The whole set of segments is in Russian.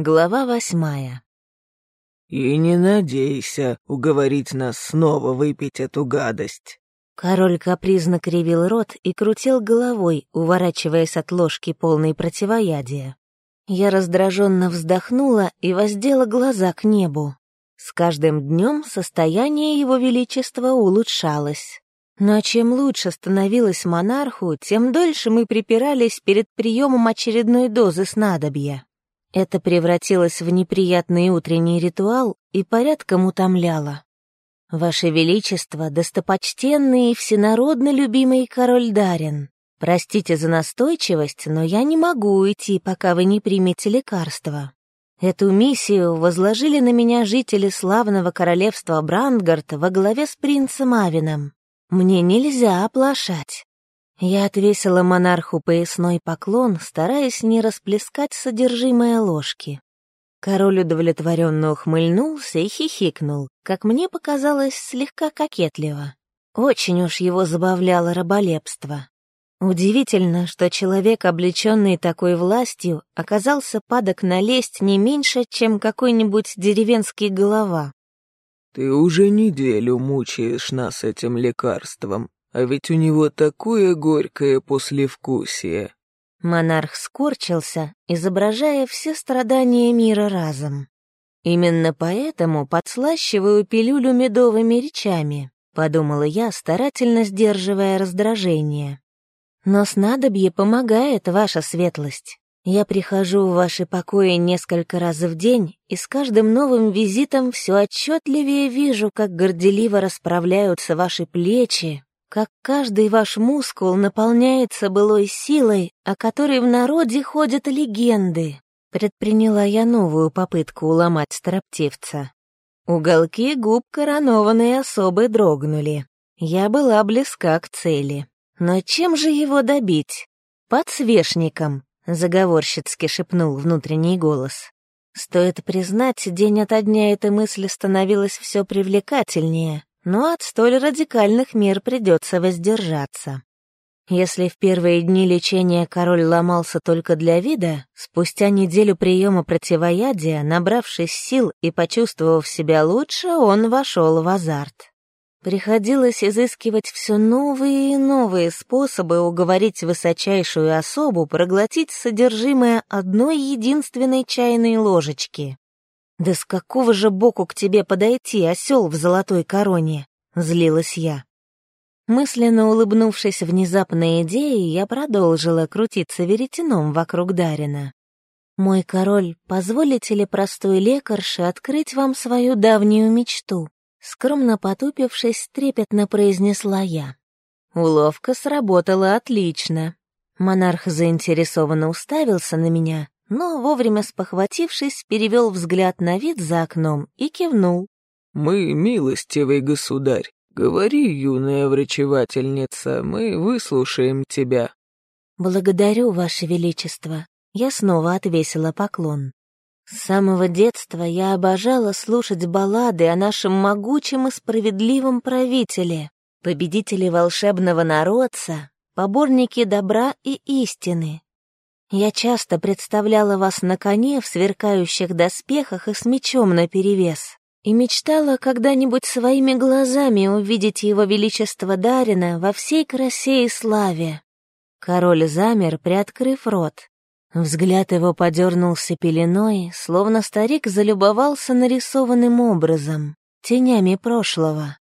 Глава восьмая. «И не надейся уговорить нас снова выпить эту гадость». Король капризно кривил рот и крутил головой, уворачиваясь от ложки полной противоядия. Я раздраженно вздохнула и воздела глаза к небу. С каждым днем состояние его величества улучшалось. Но чем лучше становилось монарху, тем дольше мы припирались перед приемом очередной дозы снадобья. Это превратилось в неприятный утренний ритуал и порядком утомляло. Ваше Величество, достопочтенный и всенародно любимый король Дарин, простите за настойчивость, но я не могу уйти, пока вы не примете лекарство. Эту миссию возложили на меня жители славного королевства Брандгард во главе с принцем Авином. Мне нельзя оплошать. Я отвесила монарху поясной поклон, стараясь не расплескать содержимое ложки. Король удовлетворенно ухмыльнулся и хихикнул, как мне показалось, слегка кокетливо. Очень уж его забавляло раболепство. Удивительно, что человек, облеченный такой властью, оказался падок на лесть не меньше, чем какой-нибудь деревенский голова. «Ты уже неделю мучаешь нас этим лекарством», а ведь у него такое горькое послевкусие. Монарх скорчился, изображая все страдания мира разом. Именно поэтому подслащиваю пилюлю медовыми речами, подумала я, старательно сдерживая раздражение. Но снадобье помогает, ваша светлость. Я прихожу в ваши покои несколько раз в день, и с каждым новым визитом все отчетливее вижу, как горделиво расправляются ваши плечи, как каждый ваш мускул наполняется былой силой, о которой в народе ходят легенды. Предприняла я новую попытку уломать строптивца. Уголки губ коронованной особы дрогнули. Я была близка к цели. Но чем же его добить? Подсвечником, заговорщицки шепнул внутренний голос. Стоит признать, день ото дня эта мысль становилась все привлекательнее но от столь радикальных мер придется воздержаться. Если в первые дни лечения король ломался только для вида, спустя неделю приема противоядия, набравшись сил и почувствовав себя лучше, он вошел в азарт. Приходилось изыскивать все новые и новые способы уговорить высочайшую особу проглотить содержимое одной единственной чайной ложечки. «Да с какого же боку к тебе подойти, осел в золотой короне?» — злилась я. Мысленно улыбнувшись внезапной идее, я продолжила крутиться веретеном вокруг Дарина. «Мой король, позволите ли простой лекарше открыть вам свою давнюю мечту?» Скромно потупившись, трепетно произнесла я. Уловка сработала отлично. Монарх заинтересованно уставился на меня, но, вовремя спохватившись, перевел взгляд на вид за окном и кивнул. «Мы, милостивый государь, говори, юная врачевательница, мы выслушаем тебя». «Благодарю, Ваше Величество». Я снова отвесила поклон. С самого детства я обожала слушать баллады о нашем могучем и справедливом правителе, победителе волшебного народца, поборнике добра и истины, я часто представляла вас на коне в сверкающих доспехах и с мечом наперевес, и мечтала когда-нибудь своими глазами увидеть его величество Дарина во всей красе и славе. Король замер, приоткрыв рот. Взгляд его подернулся пеленой, словно старик залюбовался нарисованным образом, тенями прошлого.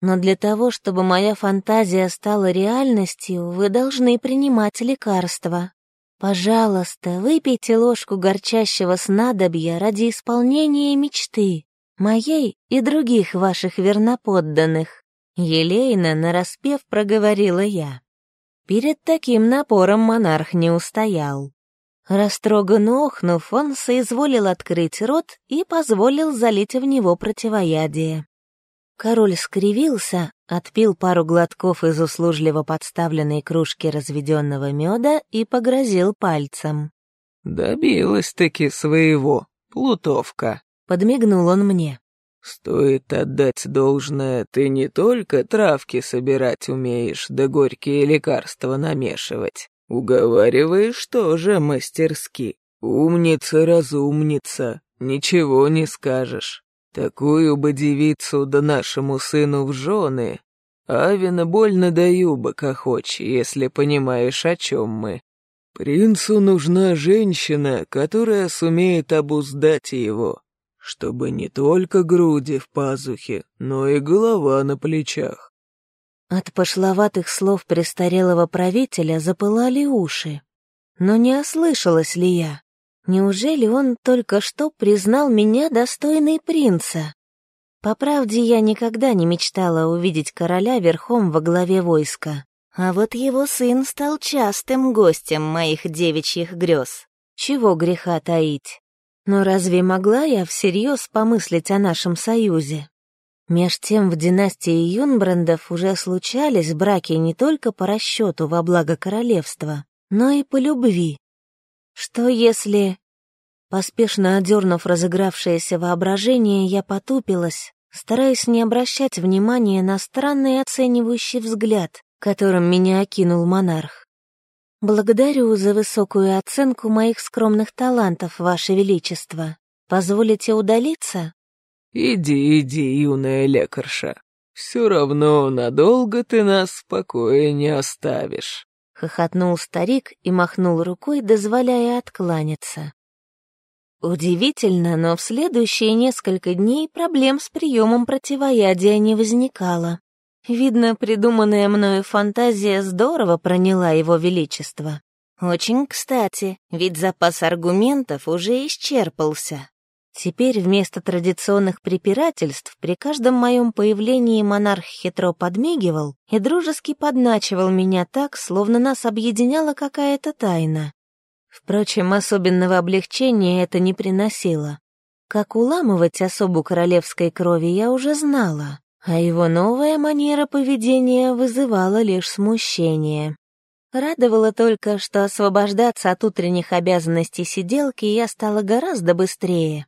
Но для того, чтобы моя фантазия стала реальностью, вы должны принимать лекарства. Пожалуйста, выпейте ложку горчащего снадобья ради исполнения мечты, моей и других ваших верноподданных. Елейно нараспев проговорила я. Перед таким напором монарх не устоял. Растроганно охнув, он соизволил открыть рот и позволил залить в него противоядие. Король скривился, отпил пару глотков из услужливо подставленной кружки разведенного меда и погрозил пальцем. «Добилась-таки своего, плутовка», — подмигнул он мне. «Стоит отдать должное, ты не только травки собирать умеешь, да горькие лекарства намешивать. Уговариваешь тоже мастерски. Умница-разумница, ничего не скажешь. Такую бы девицу да нашему сыну в жены. Авина больно даю бы кохочь, если понимаешь, о чем мы. Принцу нужна женщина, которая сумеет обуздать его, чтобы не только груди в пазухе, но и голова на плечах. От пошловатых слов престарелого правителя запылали уши. Но не ослышалась ли я? Неужели он только что признал меня достойной принца? По правде, я никогда не мечтала увидеть короля верхом во главе войска. А вот его сын стал частым гостем моих девичьих грез. Чего греха таить? Но разве могла я всерьез помыслить о нашем союзе? Меж тем в династии Юнбрандов уже случались браки не только по расчету во благо королевства, но и по любви. Что если... Поспешно одернув разыгравшееся воображение, я потупилась, стараясь не обращать внимания на странный оценивающий взгляд, которым меня окинул монарх. «Благодарю за высокую оценку моих скромных талантов, Ваше Величество. Позволите удалиться?» «Иди, иди, юная лекарша. Все равно надолго ты нас в покое не оставишь». Хохотнул старик и махнул рукой, дозволяя откланяться. Удивительно, но в следующие несколько дней проблем с приемом противоядия не возникало. Видно, придуманная мною фантазия здорово проняла его величество. Очень кстати, ведь запас аргументов уже исчерпался. Теперь вместо традиционных препирательств при каждом моем появлении монарх хитро подмигивал и дружески подначивал меня так, словно нас объединяла какая-то тайна. Впрочем, особенного облегчения это не приносило. Как уламывать особу королевской крови я уже знала, а его новая манера поведения вызывала лишь смущение. Радовало только, что освобождаться от утренних обязанностей сиделки я стала гораздо быстрее.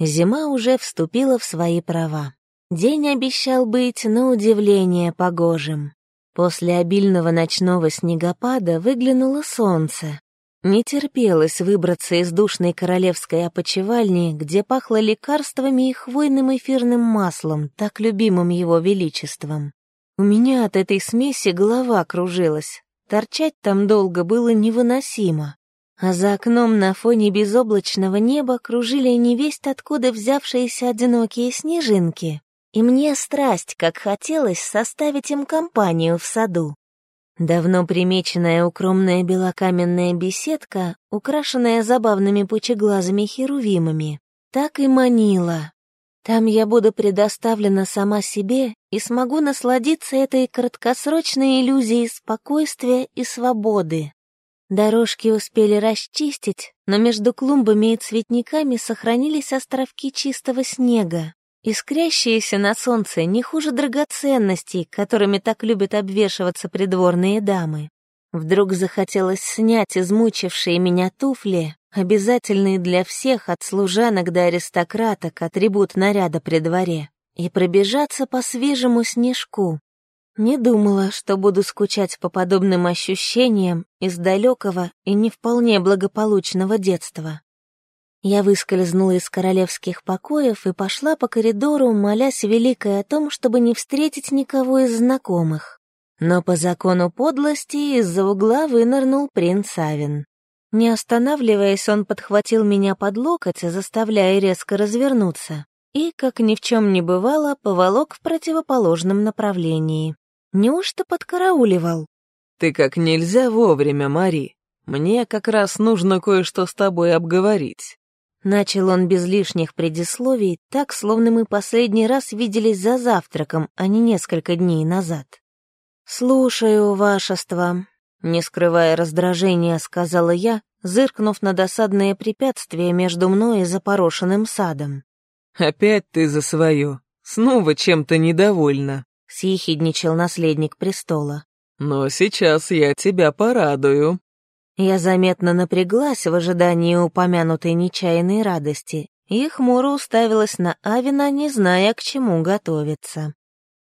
Зима уже вступила в свои права. День обещал быть, на удивление, погожим. После обильного ночного снегопада выглянуло солнце. Не терпелось выбраться из душной королевской опочивальни, где пахло лекарствами и хвойным эфирным маслом, так любимым его величеством. У меня от этой смеси голова кружилась. Торчать там долго было невыносимо а за окном на фоне безоблачного неба кружили невесть откуда взявшиеся одинокие снежинки, и мне страсть, как хотелось составить им компанию в саду. Давно примеченная укромная белокаменная беседка, украшенная забавными пучеглазыми херувимами, так и манила. Там я буду предоставлена сама себе и смогу насладиться этой краткосрочной иллюзией спокойствия и свободы. Дорожки успели расчистить, но между клумбами и цветниками сохранились островки чистого снега, искрящиеся на солнце не хуже драгоценностей, которыми так любят обвешиваться придворные дамы. Вдруг захотелось снять измучившие меня туфли, обязательные для всех от служанок до аристократок атрибут наряда при дворе, и пробежаться по свежему снежку, не думала, что буду скучать по подобным ощущениям из далекого и не вполне благополучного детства. Я выскользнула из королевских покоев и пошла по коридору, молясь великой о том, чтобы не встретить никого из знакомых. Но по закону подлости из-за угла вынырнул принц Авин. Не останавливаясь, он подхватил меня под локоть, заставляя резко развернуться, и, как ни в чем не бывало, поволок в противоположном направлении. Неужто подкарауливал? Ты как нельзя вовремя, Мари. Мне как раз нужно кое-что с тобой обговорить. Начал он без лишних предисловий, так, словно мы последний раз виделись за завтраком, а не несколько дней назад. «Слушаю, вашество», — не скрывая раздражения, сказала я, зыркнув на досадное препятствие между мной и запорошенным садом. «Опять ты за свое. Снова чем-то недовольна». — съехидничал наследник престола. «Но сейчас я тебя порадую». Я заметно напряглась в ожидании упомянутой нечаянной радости и хмуро уставилась на Авина, не зная, к чему готовиться.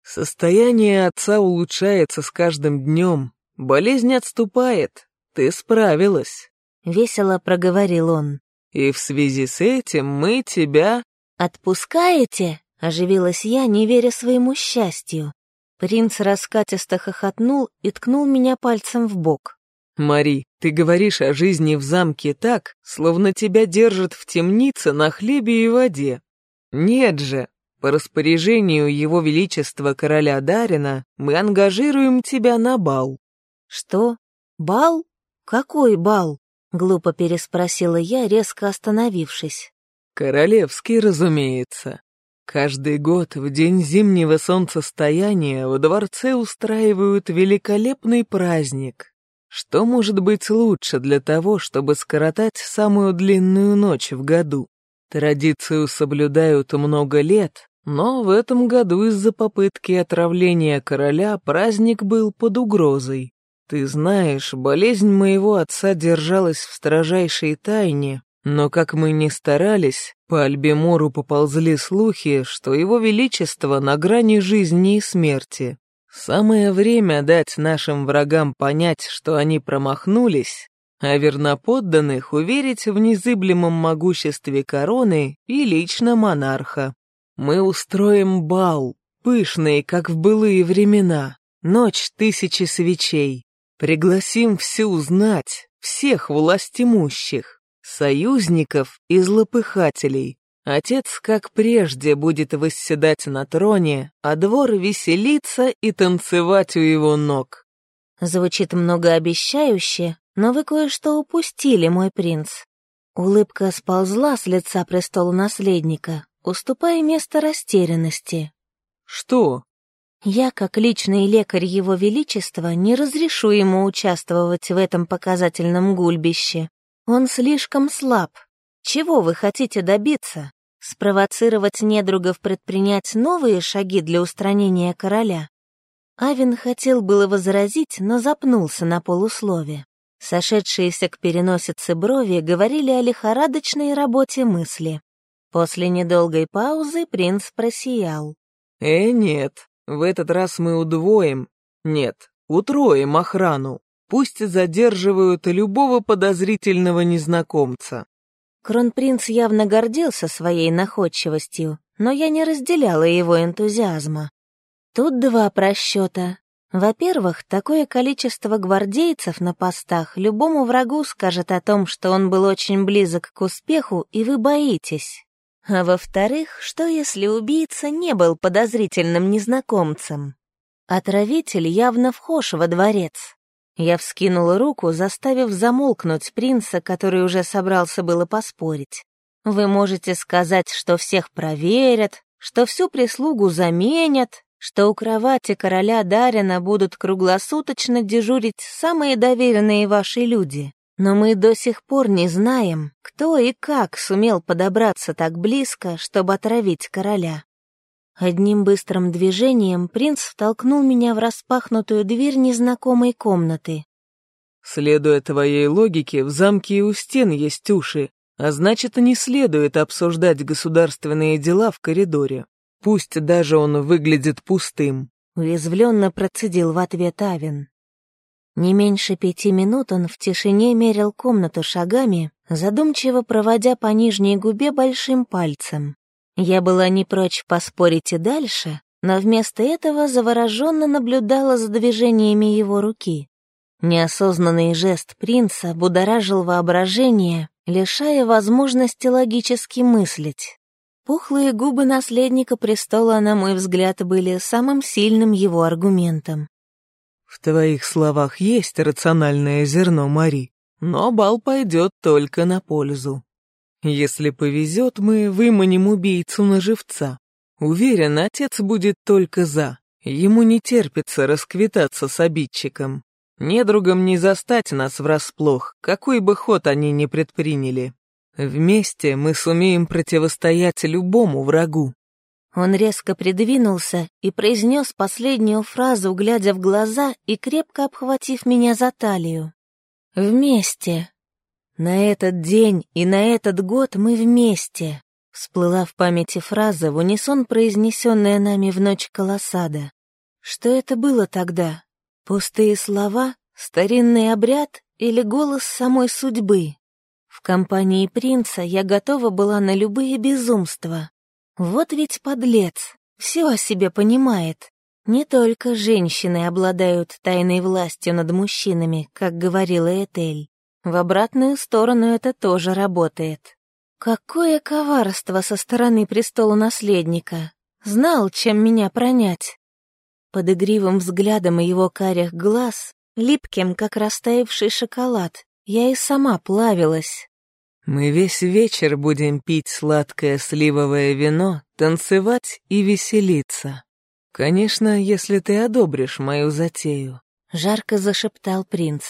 «Состояние отца улучшается с каждым днем. Болезнь отступает. Ты справилась». — весело проговорил он. «И в связи с этим мы тебя...» «Отпускаете?» — оживилась я, не веря своему счастью. Принц раскатисто хохотнул и ткнул меня пальцем в бок. «Мари, ты говоришь о жизни в замке так, словно тебя держат в темнице на хлебе и воде. Нет же, по распоряжению Его Величества короля Дарина мы ангажируем тебя на бал». «Что? Бал? Какой бал?» — глупо переспросила я, резко остановившись. «Королевский, разумеется. Каждый год в день зимнего солнцестояния в дворце устраивают великолепный праздник. Что может быть лучше для того, чтобы скоротать самую длинную ночь в году? Традицию соблюдают много лет, но в этом году из-за попытки отравления короля праздник был под угрозой. Ты знаешь, болезнь моего отца держалась в строжайшей тайне, но как мы ни старались, по Альбемору поползли слухи, что его величество на грани жизни и смерти. Самое время дать нашим врагам понять, что они промахнулись, а верноподданных уверить в незыблемом могуществе короны и лично монарха. Мы устроим бал, пышный, как в былые времена, ночь тысячи свечей. Пригласим всю знать, всех властимущих, союзников и злопыхателей. Отец, как прежде, будет восседать на троне, а двор веселиться и танцевать у его ног. Звучит многообещающе, но вы кое-что упустили, мой принц. Улыбка сползла с лица престола наследника, уступая место растерянности. Что? Я, как личный лекарь Его Величества, не разрешу ему участвовать в этом показательном гульбище. Он слишком слаб. Чего вы хотите добиться? Спровоцировать недругов предпринять новые шаги для устранения короля? Авин хотел было возразить, но запнулся на полуслове. Сошедшиеся к переносице брови говорили о лихорадочной работе мысли. После недолгой паузы принц просиял. «Э, нет, в этот раз мы удвоим, нет, утроим охрану. Пусть задерживают любого подозрительного незнакомца. Кронпринц явно гордился своей находчивостью, но я не разделяла его энтузиазма. Тут два просчета. Во-первых, такое количество гвардейцев на постах любому врагу скажет о том, что он был очень близок к успеху, и вы боитесь. А во-вторых, что если убийца не был подозрительным незнакомцем? Отравитель явно вхож во дворец. Я вскинула руку, заставив замолкнуть принца, который уже собрался было поспорить. Вы можете сказать, что всех проверят, что всю прислугу заменят, что у кровати короля Дарина будут круглосуточно дежурить самые доверенные ваши люди. Но мы до сих пор не знаем, кто и как сумел подобраться так близко, чтобы отравить короля. Одним быстрым движением принц втолкнул меня в распахнутую дверь незнакомой комнаты. «Следуя твоей логике, в замке и у стен есть уши, а значит, не следует обсуждать государственные дела в коридоре. Пусть даже он выглядит пустым», — уязвленно процедил в ответ Авен. Не меньше пяти минут он в тишине мерил комнату шагами, задумчиво проводя по нижней губе большим пальцем. Я была не прочь поспорить и дальше, но вместо этого завороженно наблюдала за движениями его руки. Неосознанный жест принца будоражил воображение, лишая возможности логически мыслить. Пухлые губы наследника престола, на мой взгляд, были самым сильным его аргументом. В твоих словах есть рациональное зерно, Мари, но бал пойдет только на пользу. Если повезет, мы выманим убийцу на живца. Уверен, отец будет только за. Ему не терпится расквитаться с обидчиком. Недругам не застать нас врасплох, какой бы ход они ни предприняли. Вместе мы сумеем противостоять любому врагу. Он резко придвинулся и произнес последнюю фразу, глядя в глаза и крепко обхватив меня за талию. «Вместе. На этот день и на этот год мы вместе», — всплыла в памяти фраза, в унисон произнесенная нами в ночь колосада. Что это было тогда? Пустые слова? Старинный обряд или голос самой судьбы. В компании принца я готова была на любые безумства. Вот ведь подлец, все о себе понимает. Не только женщины обладают тайной властью над мужчинами, как говорила Этель. В обратную сторону это тоже работает. Какое коварство со стороны престола наследника. Знал, чем меня пронять. Под игривым взглядом его карих глаз, липким, как растаявший шоколад, я и сама плавилась. «Мы весь вечер будем пить сладкое сливовое вино, танцевать и веселиться. Конечно, если ты одобришь мою затею», — жарко зашептал принц.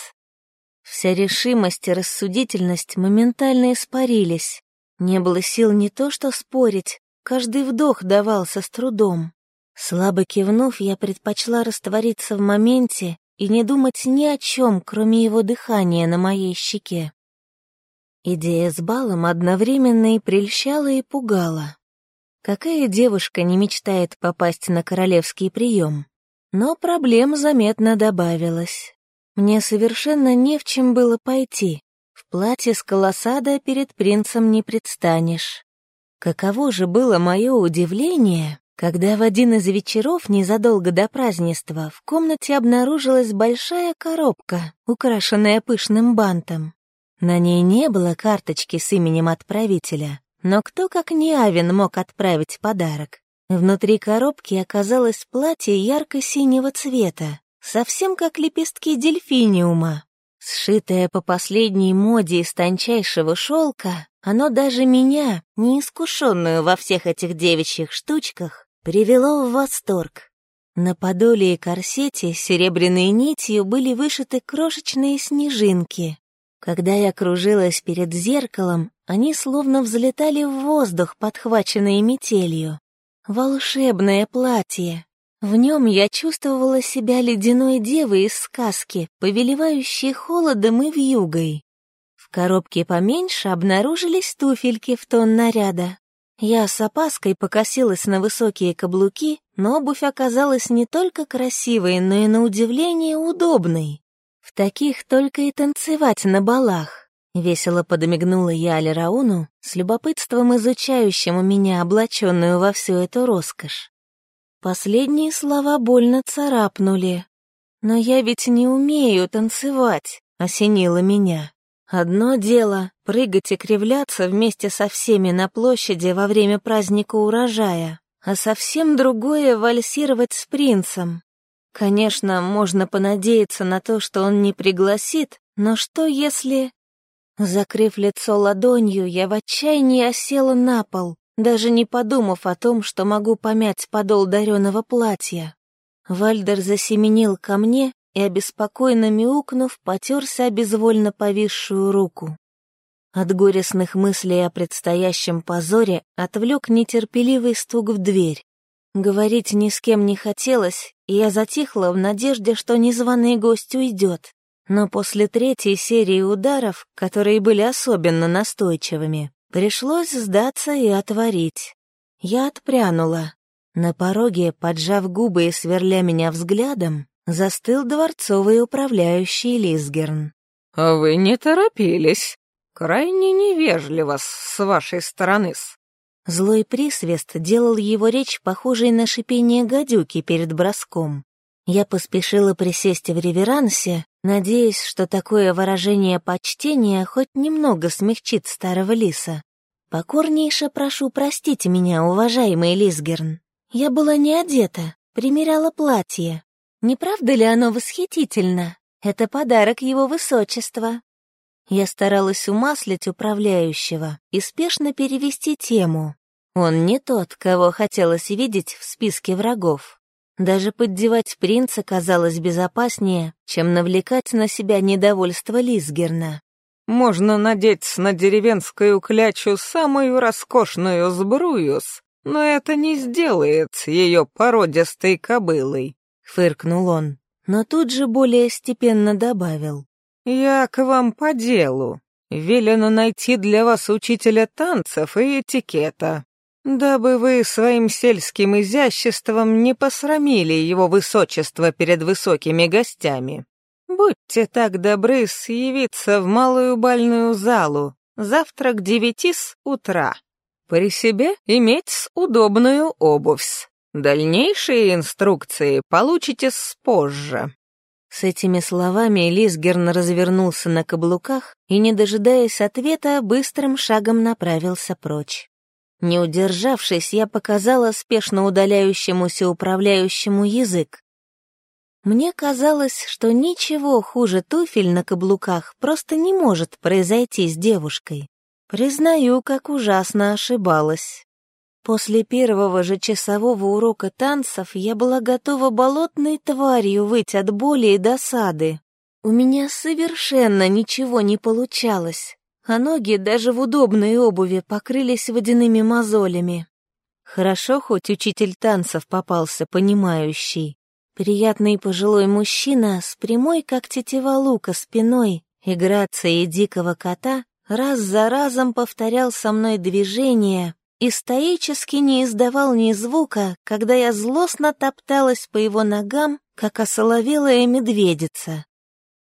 Вся решимость и рассудительность моментально испарились. Не было сил не то что спорить, каждый вдох давался с трудом. Слабо кивнув, я предпочла раствориться в моменте и не думать ни о чем, кроме его дыхания на моей щеке. Идея с балом одновременно и прельщала, и пугала. Какая девушка не мечтает попасть на королевский прием? Но проблем заметно добавилось. Мне совершенно не в чем было пойти. В платье с колосада перед принцем не предстанешь. Каково же было мое удивление, когда в один из вечеров незадолго до празднества в комнате обнаружилась большая коробка, украшенная пышным бантом. На ней не было карточки с именем отправителя, но кто, как не Авин, мог отправить подарок? Внутри коробки оказалось платье ярко-синего цвета, совсем как лепестки дельфиниума. Сшитое по последней моде из тончайшего шелка, оно даже меня, неискушенную во всех этих девичьих штучках, привело в восторг. На подоле и корсете серебряной нитью были вышиты крошечные снежинки. Когда я кружилась перед зеркалом, они словно взлетали в воздух, подхваченные метелью. Волшебное платье. В нем я чувствовала себя ледяной девой из сказки, повелевающей холодом и вьюгой. В коробке поменьше обнаружились туфельки в тон наряда. Я с опаской покосилась на высокие каблуки, но обувь оказалась не только красивой, но и на удивление удобной. В таких только и танцевать на балах. Весело подмигнула я Алирауну, с любопытством изучающим у меня облаченную во всю эту роскошь. Последние слова больно царапнули. «Но я ведь не умею танцевать», — осенило меня. Одно дело — прыгать и кривляться вместе со всеми на площади во время праздника урожая, а совсем другое — вальсировать с принцем. Конечно, можно понадеяться на то, что он не пригласит, но что если... Закрыв лицо ладонью, я в отчаянии осела на пол, даже не подумав о том, что могу помять подол дареного платья. Вальдер засеменил ко мне и, обеспокоенно мяукнув, потерся о безвольно повисшую руку. От горестных мыслей о предстоящем позоре отвлек нетерпеливый стук в дверь. Говорить ни с кем не хотелось, и я затихла в надежде, что незваный гость уйдет. Но после третьей серии ударов, которые были особенно настойчивыми, пришлось сдаться и отворить. Я отпрянула. На пороге, поджав губы и сверля меня взглядом, застыл дворцовый управляющий Лисгерн. «А вы не торопились. Крайне невежливо с вашей стороны-с». Злой присвист делал его речь похожей на шипение гадюки перед броском. Я поспешила присесть в реверансе, надеясь, что такое выражение почтения хоть немного смягчит старого лиса. «Покорнейше прошу простить меня, уважаемый Лисгерн. Я была не одета, примеряла платье, не правда ли оно восхитительно? Это подарок его высочества. Я старалась умаслить управляющего и спешно перевести тему. Он не тот, кого хотелось видеть в списке врагов. Даже поддевать принца казалось безопаснее, чем навлекать на себя недовольство Лисгерна. «Можно надеть на деревенскую клячу самую роскошную сбрую, но это не сделает ее породистой кобылой фыркнул он, но тут же более степенно добавил. «Я к вам по делу. Велено найти для вас учителя танцев и этикета, дабы вы своим сельским изяществом не посрамили его высочество перед высокими гостями. Будьте так добры съявиться в малую бальную залу завтра к девяти с утра. При себе иметь удобную обувь. Дальнейшие инструкции получите позже». С этими словами Лисгерн развернулся на каблуках и, не дожидаясь ответа, быстрым шагом направился прочь. Не удержавшись, я показала спешно удаляющемуся управляющему язык. Мне казалось, что ничего хуже туфель на каблуках просто не может произойти с девушкой. Признаю, как ужасно ошибалась. После первого же часового урока танцев я была готова болотной тварью выть от боли и досады. У меня совершенно ничего не получалось, а ноги даже в удобной обуви покрылись водяными мозолями. Хорошо, хоть учитель танцев попался понимающий. Приятный пожилой мужчина с прямой, как тетива лука, спиной и грацией дикого кота раз за разом повторял со мной движения, и стоически не издавал ни звука, когда я злостно топталась по его ногам, как осоловелая медведица.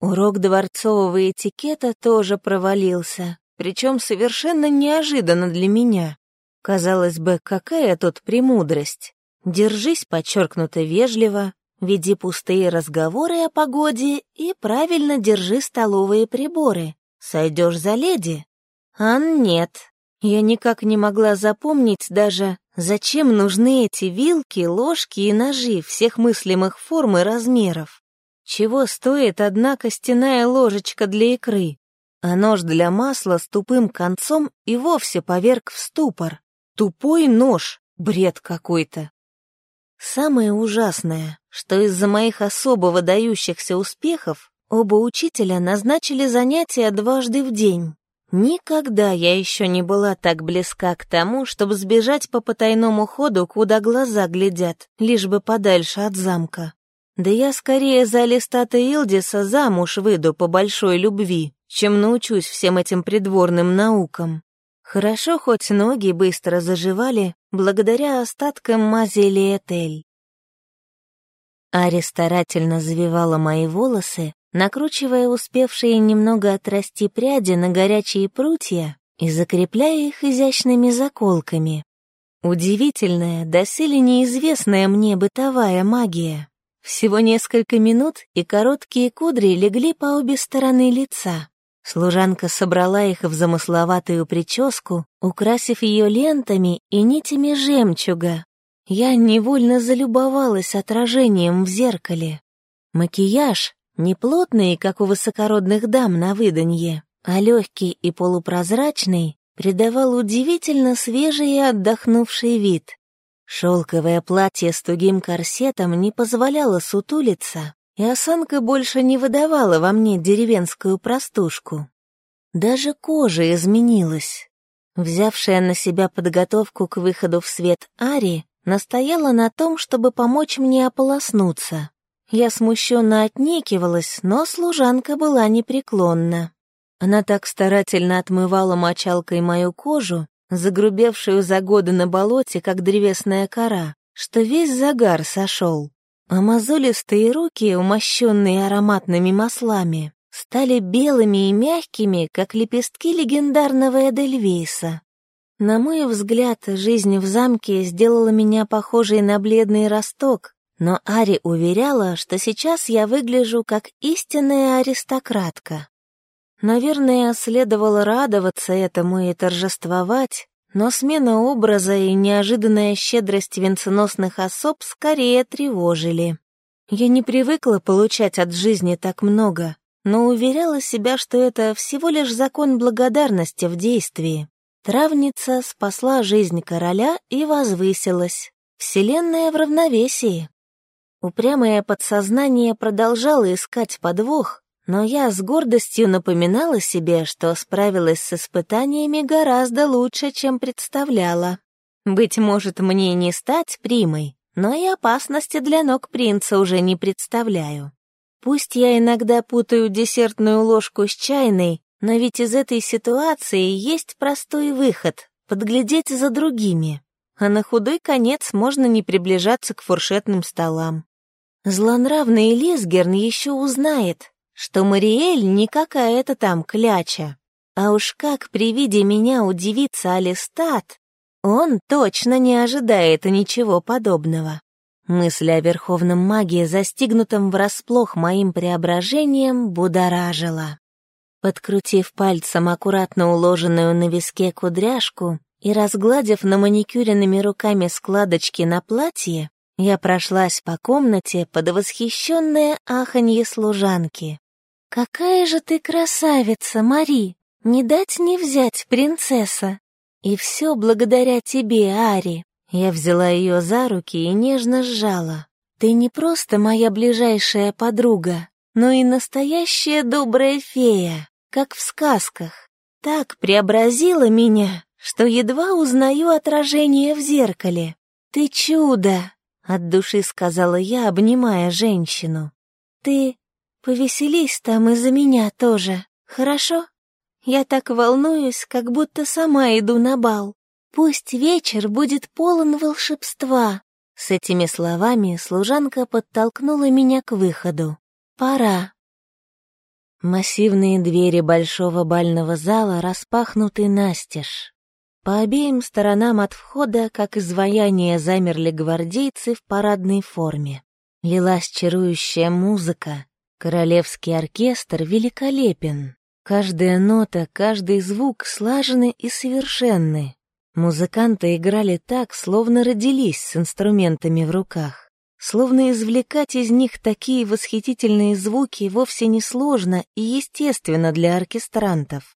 Урок дворцового этикета тоже провалился, причем совершенно неожиданно для меня. Казалось бы, какая тут премудрость. Держись подчеркнуто вежливо, веди пустые разговоры о погоде и правильно держи столовые приборы. Сойдешь за леди. А нет, я никак не могла запомнить даже, зачем нужны эти вилки, ложки и ножи всех мыслимых форм и размеров. Чего стоит одна костяная ложечка для икры, а нож для масла с тупым концом и вовсе поверг в ступор. Тупой нож, бред какой-то. Самое ужасное, что из-за моих особо выдающихся успехов оба учителя назначили занятия дважды в день. Никогда я еще не была так близка к тому, чтобы сбежать по потайному ходу, куда глаза глядят, лишь бы подальше от замка. Да я скорее за Алистата Илдиса замуж выйду по большой любви, чем научусь всем этим придворным наукам. Хорошо, хоть ноги быстро заживали, благодаря остаткам мази Лиэтель. Ари старательно завивала мои волосы, накручивая успевшие немного отрасти пряди на горячие прутья и закрепляя их изящными заколками. Удивительная, доселе неизвестная мне бытовая магия. Всего несколько минут, и короткие кудри легли по обе стороны лица. Служанка собрала их в замысловатую прическу, украсив ее лентами и нитями жемчуга. Я невольно залюбовалась отражением в зеркале. Макияж, не плотный, как у высокородных дам на выданье, а легкий и полупрозрачный, придавал удивительно свежий и отдохнувший вид. Шелковое платье с тугим корсетом не позволяло сутулиться, и осанка больше не выдавала во мне деревенскую простушку. Даже кожа изменилась. Взявшая на себя подготовку к выходу в свет Ари настояла на том, чтобы помочь мне ополоснуться. Я смущенно отнекивалась, но служанка была непреклонна. Она так старательно отмывала мочалкой мою кожу, загрубевшую за годы на болоте, как древесная кора, что весь загар сошел. А мозолистые руки, умощенные ароматными маслами, стали белыми и мягкими, как лепестки легендарного Эдельвейса. На мой взгляд, жизнь в замке сделала меня похожей на бледный росток, но Ари уверяла, что сейчас я выгляжу как истинная аристократка. Наверное, следовало радоваться этому и торжествовать, но смена образа и неожиданная щедрость венценосных особ скорее тревожили. Я не привыкла получать от жизни так много, но уверяла себя, что это всего лишь закон благодарности в действии. Травница спасла жизнь короля и возвысилась. Вселенная в равновесии. Упрямое подсознание продолжало искать подвох, но я с гордостью напоминала себе, что справилась с испытаниями гораздо лучше, чем представляла. Быть может, мне не стать примой, но и опасности для ног принца уже не представляю. Пусть я иногда путаю десертную ложку с чайной, но ведь из этой ситуации есть простой выход — подглядеть за другими а на худой конец можно не приближаться к фуршетным столам. Злонравный Лесгерн еще узнает, что Мариэль не какая-то там кляча. А уж как при виде меня удивится Алистат, он точно не ожидает ничего подобного. Мысль о верховном маге, застигнутом врасплох моим преображением, будоражила. Подкрутив пальцем аккуратно уложенную на виске кудряшку и разгладив на маникюренными руками складочки на платье, я прошлась по комнате под восхищенное аханье служанки. «Какая же ты красавица, Мари! Не дать не взять, принцесса! И все благодаря тебе, Ари!» Я взяла ее за руки и нежно сжала. «Ты не просто моя ближайшая подруга, но и настоящая добрая фея, как в сказках. Так преобразила меня, что едва узнаю отражение в зеркале. Ты чудо!» — от души сказала я, обнимая женщину. «Ты повеселись там из-за меня тоже, хорошо? Я так волнуюсь, как будто сама иду на бал. Пусть вечер будет полон волшебства. С этими словами служанка подтолкнула меня к выходу. Пора. Массивные двери большого бального зала распахнуты настежь. По обеим сторонам от входа, как изваяние, замерли гвардейцы в парадной форме. Лилась чарующая музыка. Королевский оркестр великолепен. Каждая нота, каждый звук слажены и совершенны. Музыканты играли так, словно родились с инструментами в руках. Словно извлекать из них такие восхитительные звуки вовсе не сложно и естественно для оркестрантов.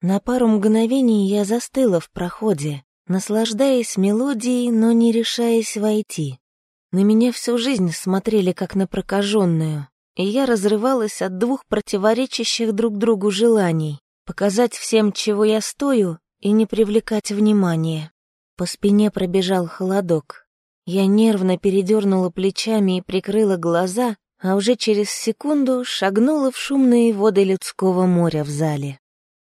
На пару мгновений я застыла в проходе, наслаждаясь мелодией, но не решаясь войти. На меня всю жизнь смотрели как на прокаженную, и я разрывалась от двух противоречащих друг другу желаний — показать всем, чего я стою, и не привлекать внимания. По спине пробежал холодок. Я нервно передернула плечами и прикрыла глаза, а уже через секунду шагнула в шумные воды людского моря в зале.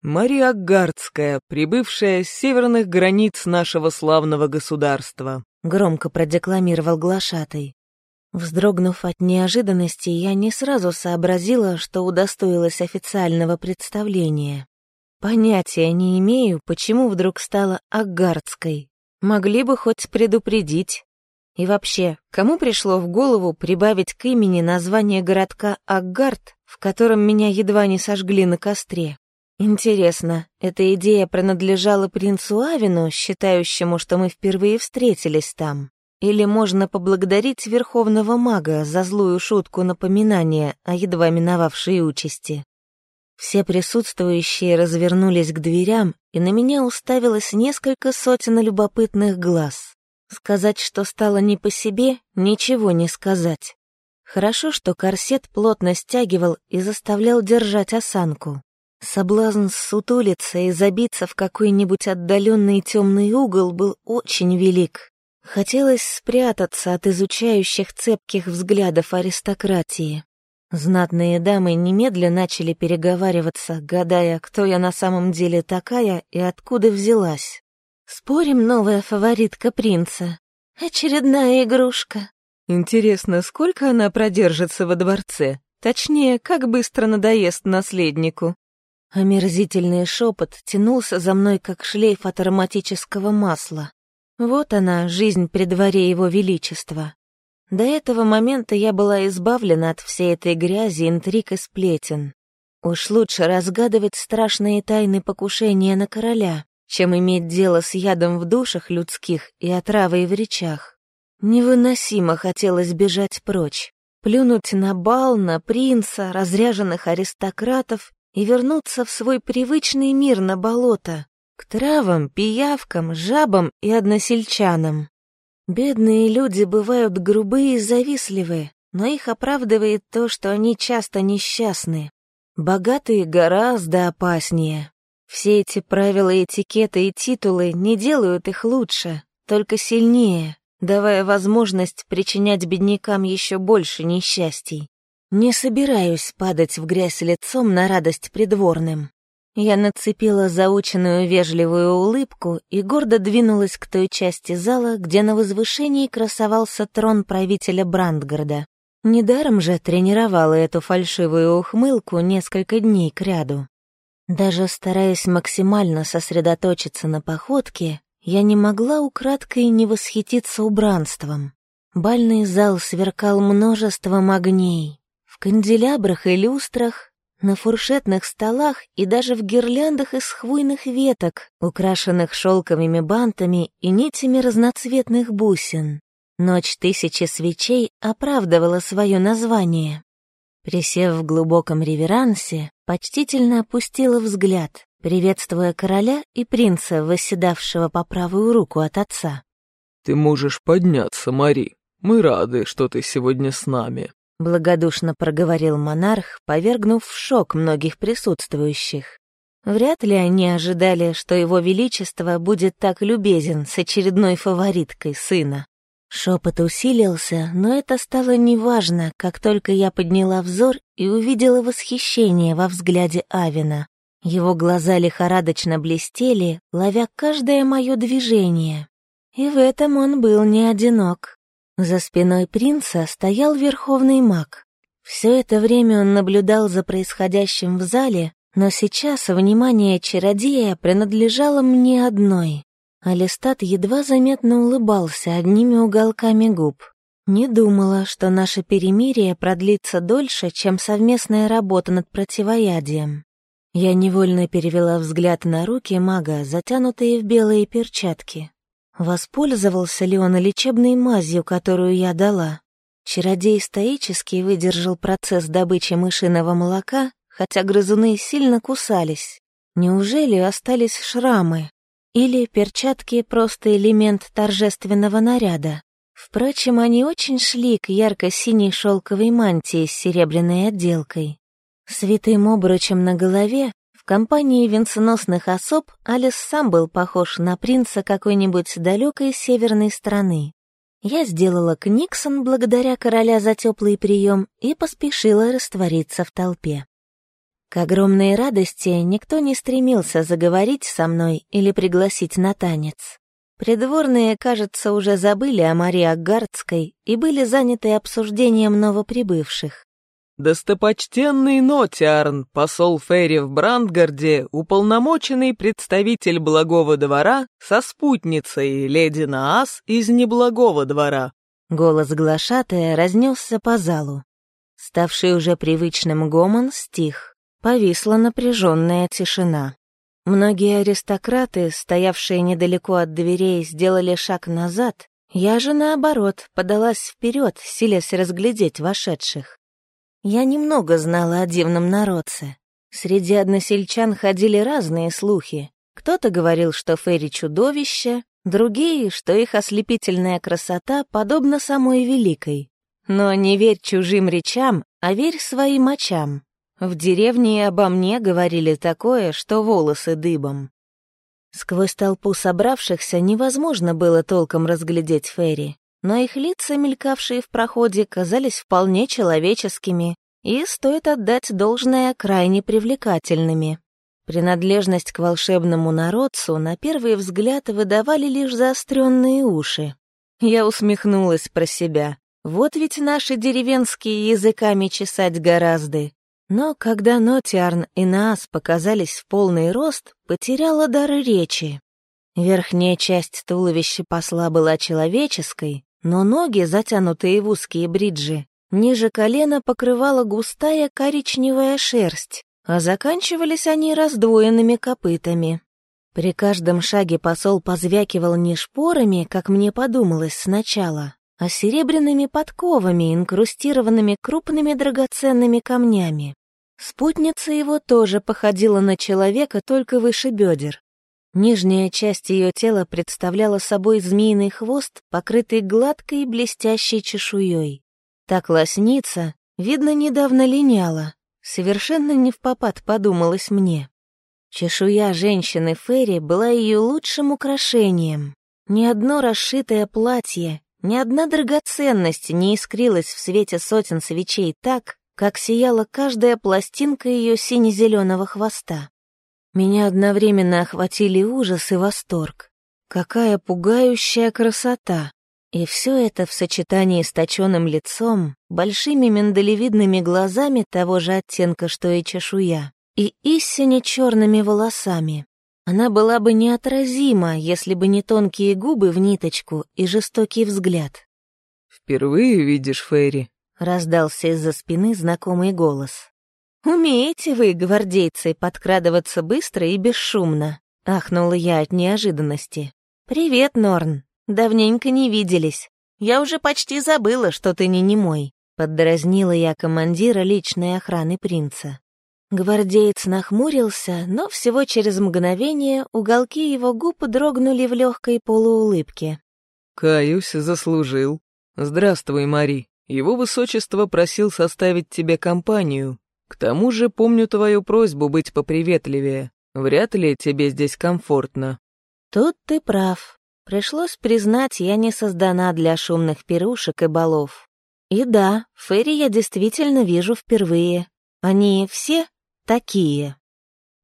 «Мария Гардская, прибывшая с северных границ нашего славного государства», — громко продекламировал глашатай. Вздрогнув от неожиданности, я не сразу сообразила, что удостоилась официального представления. Понятия не имею, почему вдруг стала Аггардской. Могли бы хоть предупредить. И вообще, кому пришло в голову прибавить к имени название городка Аггард, в котором меня едва не сожгли на костре? Интересно, эта идея принадлежала принцу Авину, считающему, что мы впервые встретились там? Или можно поблагодарить верховного мага за злую шутку напоминания о едва миновавшей участи? Все присутствующие развернулись к дверям, и на меня уставилось несколько сотен любопытных глаз. Сказать, что стало не по себе, ничего не сказать. Хорошо, что корсет плотно стягивал и заставлял держать осанку. Соблазн сутулиться и забиться в какой-нибудь отдаленный темный угол был очень велик. Хотелось спрятаться от изучающих цепких взглядов аристократии. Знатные дамы немедленно начали переговариваться, гадая, кто я на самом деле такая и откуда взялась. Спорим, новая фаворитка принца. Очередная игрушка. Интересно, сколько она продержится во дворце? Точнее, как быстро надоест наследнику. Омерзительный шепот тянулся за мной, как шлейф от ароматического масла. Вот она, жизнь при дворе его величества. До этого момента я была избавлена от всей этой грязи, интриг и сплетен. Уж лучше разгадывать страшные тайны покушения на короля, чем иметь дело с ядом в душах людских и отравой в речах. Невыносимо хотелось бежать прочь, плюнуть на бал, на принца, разряженных аристократов и вернуться в свой привычный мир на болото, к травам, пиявкам, жабам и односельчанам. Бедные люди бывают грубые и завистливые, но их оправдывает то, что они часто несчастны. Богатые гораздо опаснее. Все эти правила этикета и титулы не делают их лучше, только сильнее, давая возможность причинять беднякам еще больше несчастий. Не собираюсь падать в грязь лицом на радость придворным. Я нацепила заученную вежливую улыбку и гордо двинулась к той части зала, где на возвышении красовался трон правителя Брандгарда. Недаром же тренировала эту фальшивую ухмылку несколько дней кряду. Даже стараясь максимально сосредоточиться на походке, я не могла украдкой не восхититься убранством. Бальный зал сверкал множеством огней. В канделябрах и люстрах, на фуршетных столах и даже в гирляндах из хвойных веток, украшенных шелковыми бантами и нитями разноцветных бусин. Ночь тысячи свечей оправдывала свое название. Присев в глубоком реверансе, почтительно опустила взгляд, приветствуя короля и принца, восседавшего по правую руку от отца. «Ты можешь подняться, Мари. Мы рады, что ты сегодня с нами», — благодушно проговорил монарх, повергнув в шок многих присутствующих. Вряд ли они ожидали, что его величество будет так любезен с очередной фавориткой сына. Шепот усилился, но это стало неважно, как только я подняла взор и увидела восхищение во взгляде Авина. Его глаза лихорадочно блестели, ловя каждое мое движение. И в этом он был не одинок. За спиной принца стоял верховный маг. Все это время он наблюдал за происходящим в зале, но сейчас внимание чародея принадлежало мне одной. Алистат едва заметно улыбался одними уголками губ. Не думала, что наше перемирие продлится дольше, чем совместная работа над противоядием. Я невольно перевела взгляд на руки мага, затянутые в белые перчатки. Воспользовался ли он лечебной мазью, которую я дала? Чародей стоически выдержал процесс добычи мышиного молока, хотя грызуны сильно кусались. Неужели остались шрамы? Или перчатки — просто элемент торжественного наряда. Впрочем, они очень шли к ярко-синей шелковой мантии с серебряной отделкой. Святым обручем на голове компании венценосных особ Алис сам был похож на принца какой-нибудь далекой северной страны. Я сделала книксон благодаря короля за теплый прием и поспешила раствориться в толпе. К огромной радости никто не стремился заговорить со мной или пригласить на танец. Придворные, кажется, уже забыли о Марии Аггардской и были заняты обсуждением новоприбывших. «Достопочтенный Нотиарн, посол Ферри в Брандгарде, уполномоченный представитель благого двора со спутницей леди Наас из неблагого двора». Голос глашатая разнесся по залу. Ставший уже привычным гомон стих. Повисла напряженная тишина. Многие аристократы, стоявшие недалеко от дверей, сделали шаг назад. Я же, наоборот, подалась вперед, силясь разглядеть вошедших. Я немного знала о дивном народце. Среди односельчан ходили разные слухи. Кто-то говорил, что Ферри чудовище, другие, что их ослепительная красота подобна самой великой. Но не верь чужим речам, а верь своим очам. В деревне обо мне говорили такое, что волосы дыбом. Сквозь толпу собравшихся невозможно было толком разглядеть Ферри, но их лица, мелькавшие в проходе, казались вполне человеческими и, стоит отдать должное, крайне привлекательными. Принадлежность к волшебному народцу на первый взгляд выдавали лишь заостренные уши. Я усмехнулась про себя. Вот ведь наши деревенские языками чесать гораздо. Но когда Нотиарн и Наас показались в полный рост, потеряла дар речи. Верхняя часть туловища посла была человеческой, но ноги, затянутые в узкие бриджи, ниже колена покрывала густая коричневая шерсть, а заканчивались они раздвоенными копытами. При каждом шаге посол позвякивал не шпорами, как мне подумалось сначала, а серебряными подковами, инкрустированными крупными драгоценными камнями. Спутница его тоже походила на человека, только выше бедер. Нижняя часть ее тела представляла собой змеиный хвост, покрытый гладкой и блестящей чешуей. Так лосница, видно, недавно линяла. Совершенно не в попад подумалось мне. Чешуя женщины Ферри была ее лучшим украшением. Ни одно расшитое платье, ни одна драгоценность не искрилась в свете сотен свечей так, как сияла каждая пластинка ее сине-зеленого хвоста. Меня одновременно охватили ужас и восторг. Какая пугающая красота! И все это в сочетании с точенным лицом, большими миндалевидными глазами того же оттенка, что и чешуя, и истине черными волосами. Она была бы неотразима, если бы не тонкие губы в ниточку и жестокий взгляд. «Впервые видишь Ферри?» — раздался из-за спины знакомый голос. «Умеете вы, гвардейцы, подкрадываться быстро и бесшумно?» — ахнула я от неожиданности. «Привет, Норн. Давненько не виделись. Я уже почти забыла, что ты не немой», — поддразнила я командира личной охраны принца. Гвардеец нахмурился, но всего через мгновение уголки его губ дрогнули в легкой полуулыбке. «Каюсь, заслужил. Здравствуй, Мари. Его высочество просил составить тебе компанию. К тому же помню твою просьбу быть поприветливее. Вряд ли тебе здесь комфортно». «Тут ты прав. Пришлось признать, я не создана для шумных пирушек и балов. И да, Ферри я действительно вижу впервые. Они все такие.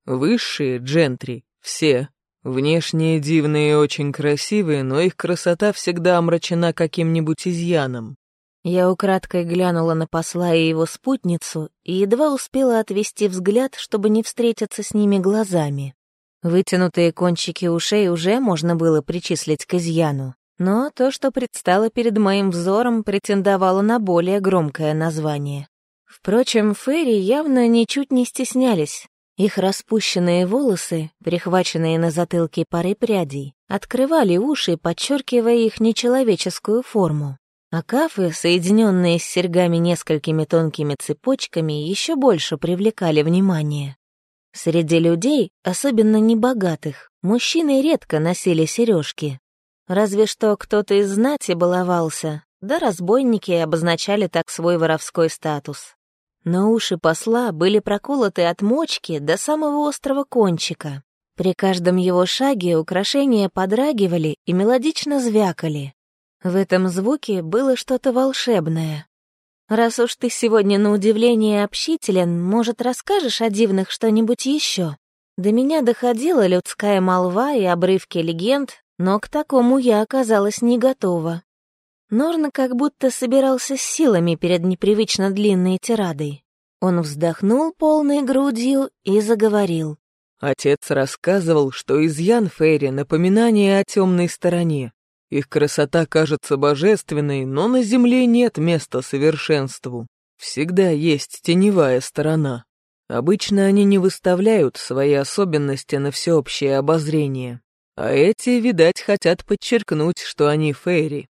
Высшие джентри, все. Внешние дивные и очень красивые, но их красота всегда омрачена каким-нибудь изъяном. Я украдкой глянула на посла и его спутницу и едва успела отвести взгляд, чтобы не встретиться с ними глазами. Вытянутые кончики ушей уже можно было причислить к изъяну, но то, что предстало перед моим взором, претендовало на более громкое название. Впрочем, Ферри явно ничуть не стеснялись. Их распущенные волосы, прихваченные на затылке парой прядей, открывали уши, подчеркивая их нечеловеческую форму. А кафы, соединенные с серьгами несколькими тонкими цепочками, еще больше привлекали внимание. Среди людей, особенно небогатых, мужчины редко носили сережки. Разве что кто-то из знати баловался, да разбойники обозначали так свой воровской статус. Но уши посла были проколоты от мочки до самого острого кончика. При каждом его шаге украшения подрагивали и мелодично звякали. В этом звуке было что-то волшебное. Раз уж ты сегодня на удивление общителен, может, расскажешь о дивных что-нибудь еще? До меня доходила людская молва и обрывки легенд, но к такому я оказалась не готова. Норна как будто собирался с силами перед непривычно длинной тирадой. Он вздохнул полной грудью и заговорил. Отец рассказывал, что изъян Ферри — напоминание о темной стороне. Их красота кажется божественной, но на земле нет места совершенству. Всегда есть теневая сторона. Обычно они не выставляют свои особенности на всеобщее обозрение. А эти, видать, хотят подчеркнуть, что они фейри.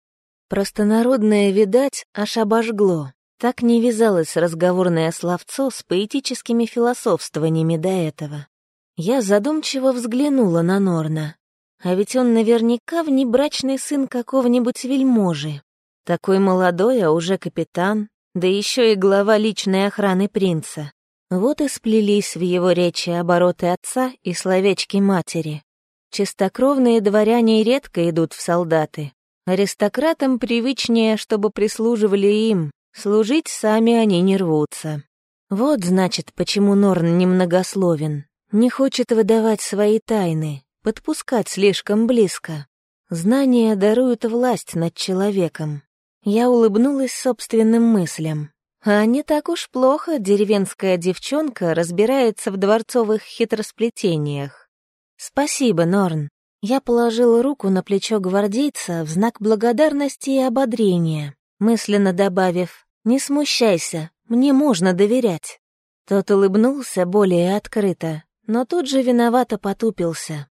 Простонародное «видать» аж обожгло. Так не вязалось разговорное словцо с поэтическими философствованиями до этого. Я задумчиво взглянула на Норна. А ведь он наверняка внебрачный сын какого-нибудь вельможи. Такой молодой, а уже капитан, да еще и глава личной охраны принца. Вот и сплелись в его речи обороты отца и словечки матери. Чистокровные дворяне редко идут в солдаты. Аристократам привычнее, чтобы прислуживали им, служить сами они не рвутся. Вот, значит, почему Норн немногословен, не хочет выдавать свои тайны, подпускать слишком близко. Знания даруют власть над человеком. Я улыбнулась собственным мыслям. А не так уж плохо деревенская девчонка разбирается в дворцовых хитросплетениях. Спасибо, Норн. Я положила руку на плечо гвардейца в знак благодарности и ободрения, мысленно добавив «Не смущайся, мне можно доверять». Тот улыбнулся более открыто, но тут же виновато потупился.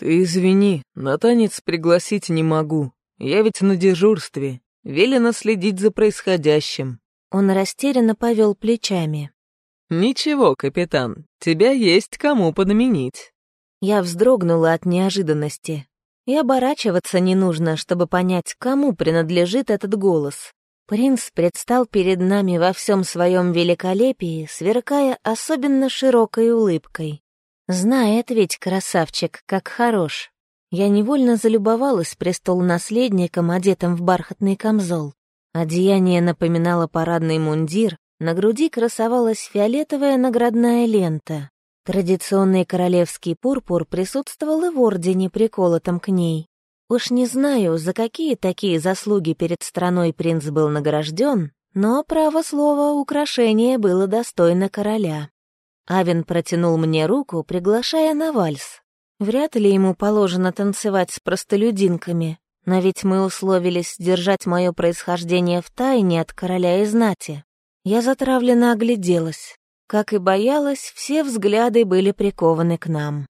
«Ты извини, на танец пригласить не могу. Я ведь на дежурстве. Велено следить за происходящим». Он растерянно повел плечами. «Ничего, капитан, тебя есть кому подменить». Я вздрогнула от неожиданности. И оборачиваться не нужно, чтобы понять, кому принадлежит этот голос. Принц предстал перед нами во всем своем великолепии, сверкая особенно широкой улыбкой. Знает ведь красавчик, как хорош. Я невольно залюбовалась престол-наследником, одетым в бархатный камзол. Одеяние напоминало парадный мундир, на груди красовалась фиолетовая наградная лента. Традиционный королевский пурпур присутствовал и в ордене, приколотом к ней. Уж не знаю, за какие такие заслуги перед страной принц был награжден, но, право слово, украшение было достойно короля. Авен протянул мне руку, приглашая на вальс. Вряд ли ему положено танцевать с простолюдинками, но ведь мы условились держать мое происхождение в тайне от короля и знати. Я затравленно огляделась. Как и боялась, все взгляды были прикованы к нам.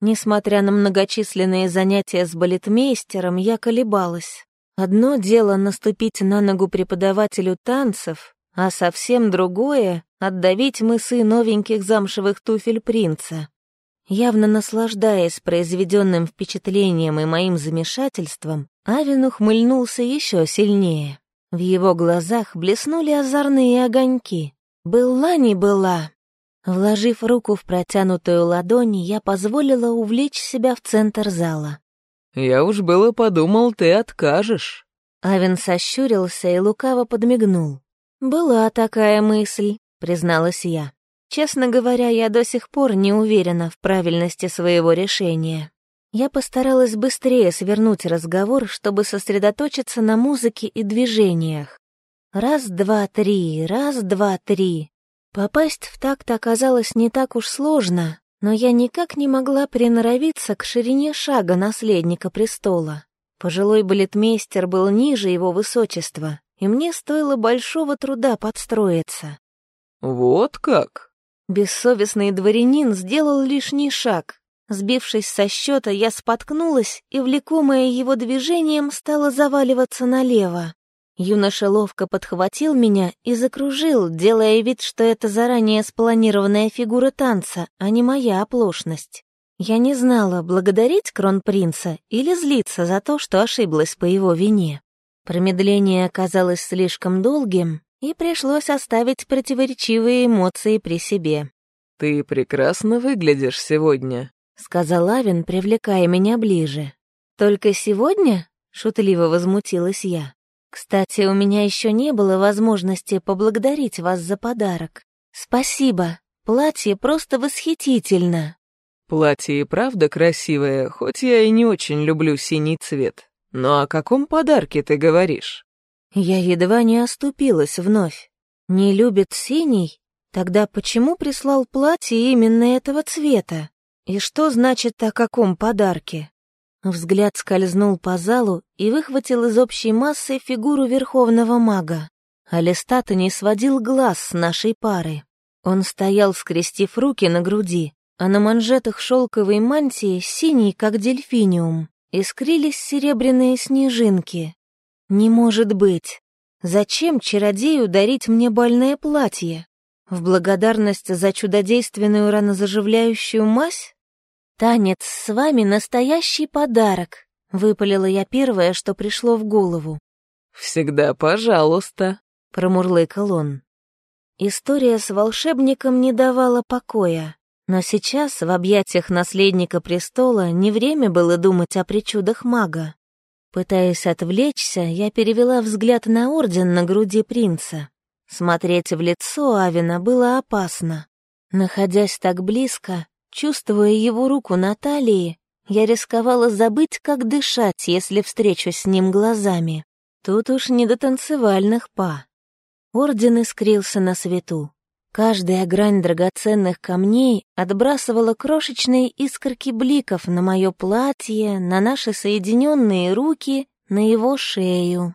Несмотря на многочисленные занятия с балетмейстером, я колебалась. Одно дело наступить на ногу преподавателю танцев, а совсем другое — отдавить мысы новеньких замшевых туфель принца. Явно наслаждаясь произведенным впечатлением и моим замешательством, Авин ухмыльнулся еще сильнее. В его глазах блеснули озорные огоньки. «Была не была!» Вложив руку в протянутую ладонь, я позволила увлечь себя в центр зала. «Я уж было подумал, ты откажешь». Авен сощурился и лукаво подмигнул. «Была такая мысль», — призналась я. «Честно говоря, я до сих пор не уверена в правильности своего решения. Я постаралась быстрее свернуть разговор, чтобы сосредоточиться на музыке и движениях. Раз, два, три, раз, два, три. Попасть в такт оказалось не так уж сложно, но я никак не могла приноровиться к ширине шага наследника престола. Пожилой балетмейстер был ниже его высочества, и мне стоило большого труда подстроиться. «Вот как?» Бессовестный дворянин сделал лишний шаг. Сбившись со счета, я споткнулась и, влекомая его движением, стала заваливаться налево. Юноша ловко подхватил меня и закружил, делая вид, что это заранее спланированная фигура танца, а не моя оплошность. Я не знала, благодарить кронпринца или злиться за то, что ошиблась по его вине. Промедление оказалось слишком долгим, и пришлось оставить противоречивые эмоции при себе. «Ты прекрасно выглядишь сегодня», — сказал Авин, привлекая меня ближе. «Только сегодня?» — шутливо возмутилась я. Кстати, у меня еще не было возможности поблагодарить вас за подарок. Спасибо. Платье просто восхитительно. Платье и правда красивое, хоть я и не очень люблю синий цвет. Но о каком подарке ты говоришь? Я едва не оступилась вновь. Не любит синий? Тогда почему прислал платье именно этого цвета? И что значит о каком подарке? Взгляд скользнул по залу и выхватил из общей массы фигуру верховного мага. Алистата не сводил глаз с нашей пары. Он стоял, скрестив руки на груди, а на манжетах шелковой мантии, синий, как дельфиниум, искрились серебряные снежинки. «Не может быть! Зачем чародею дарить мне бальное платье? В благодарность за чудодейственную ранозаживляющую мазь? «Танец с вами — настоящий подарок», — выпалила я первое, что пришло в голову. «Всегда пожалуйста», — промурлыкал он. История с волшебником не давала покоя, но сейчас в объятиях наследника престола не время было думать о причудах мага. Пытаясь отвлечься, я перевела взгляд на орден на груди принца. Смотреть в лицо Авина было опасно. Находясь так близко, Чувствуя его руку на талии, я рисковала забыть, как дышать, если встречусь с ним глазами. Тут уж не до танцевальных па. Орден искрился на свету. Каждая грань драгоценных камней отбрасывала крошечные искорки бликов на мое платье, на наши соединенные руки, на его шею.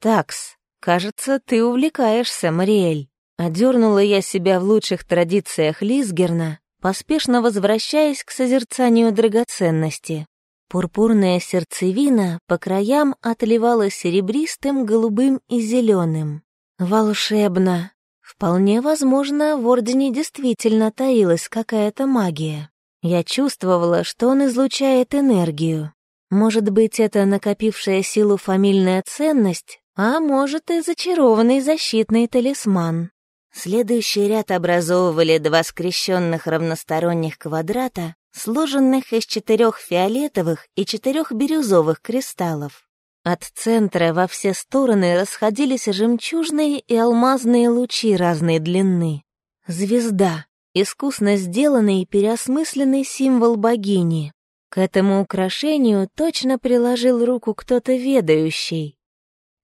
«Такс, кажется, ты увлекаешься, Мариэль». Одернула я себя в лучших традициях Лисгерна, поспешно возвращаясь к созерцанию драгоценности. Пурпурная сердцевина по краям отливала серебристым, голубым и зеленым. Волшебно! Вполне возможно, в Ордене действительно таилась какая-то магия. Я чувствовала, что он излучает энергию. Может быть, это накопившая силу фамильная ценность, а может и зачарованный защитный талисман. Следующий ряд образовывали два скрещенных равносторонних квадрата, сложенных из четырех фиолетовых и четырех бирюзовых кристаллов. От центра во все стороны расходились жемчужные и алмазные лучи разной длины. Звезда — искусно сделанный и переосмысленный символ богини. К этому украшению точно приложил руку кто-то ведающий.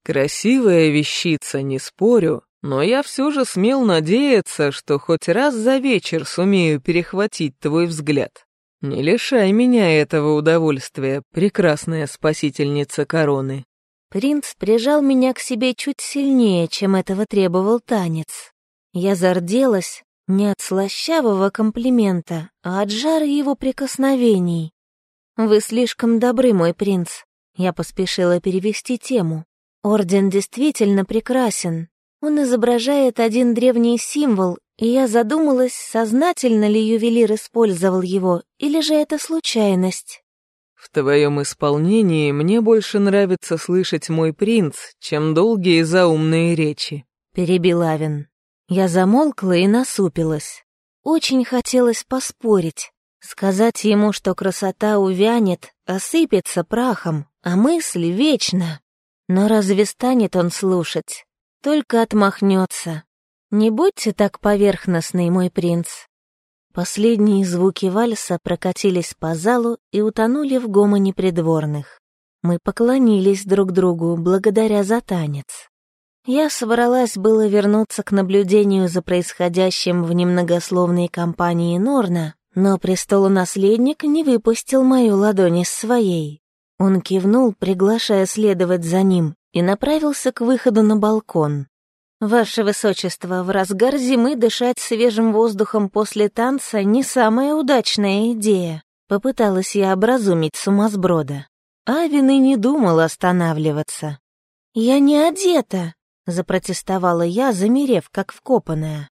Красивая вещица, не спорю, но я все же смел надеяться, что хоть раз за вечер сумею перехватить твой взгляд. Не лишай меня этого удовольствия, прекрасная спасительница короны. Принц прижал меня к себе чуть сильнее, чем этого требовал танец. Я зарделась не от слащавого комплимента, а от жара его прикосновений. «Вы слишком добры, мой принц», — я поспешила перевести тему. Орден действительно прекрасен. Он изображает один древний символ, и я задумалась, сознательно ли ювелир использовал его, или же это случайность. В твоем исполнении мне больше нравится слышать мой принц, чем долгие заумные речи, перебил Авин. Я замолкла и насупилась. Очень хотелось поспорить, сказать ему, что красота увянет, осыпется прахом, а мысли вечна. Но разве станет он слушать? Только отмахнется. Не будьте так поверхностный, мой принц. Последние звуки вальса прокатились по залу и утонули в гомоне придворных. Мы поклонились друг другу благодаря за танец. Я собралась было вернуться к наблюдению за происходящим в немногословной компании Норна, но престолонаследник не выпустил мою ладонь из своей. Он кивнул, приглашая следовать за ним, и направился к выходу на балкон. «Ваше Высочество, в разгар зимы дышать свежим воздухом после танца не самая удачная идея», — попыталась я образумить сумасброда. Авин и не думал останавливаться. «Я не одета», — запротестовала я, замерев, как вкопанная.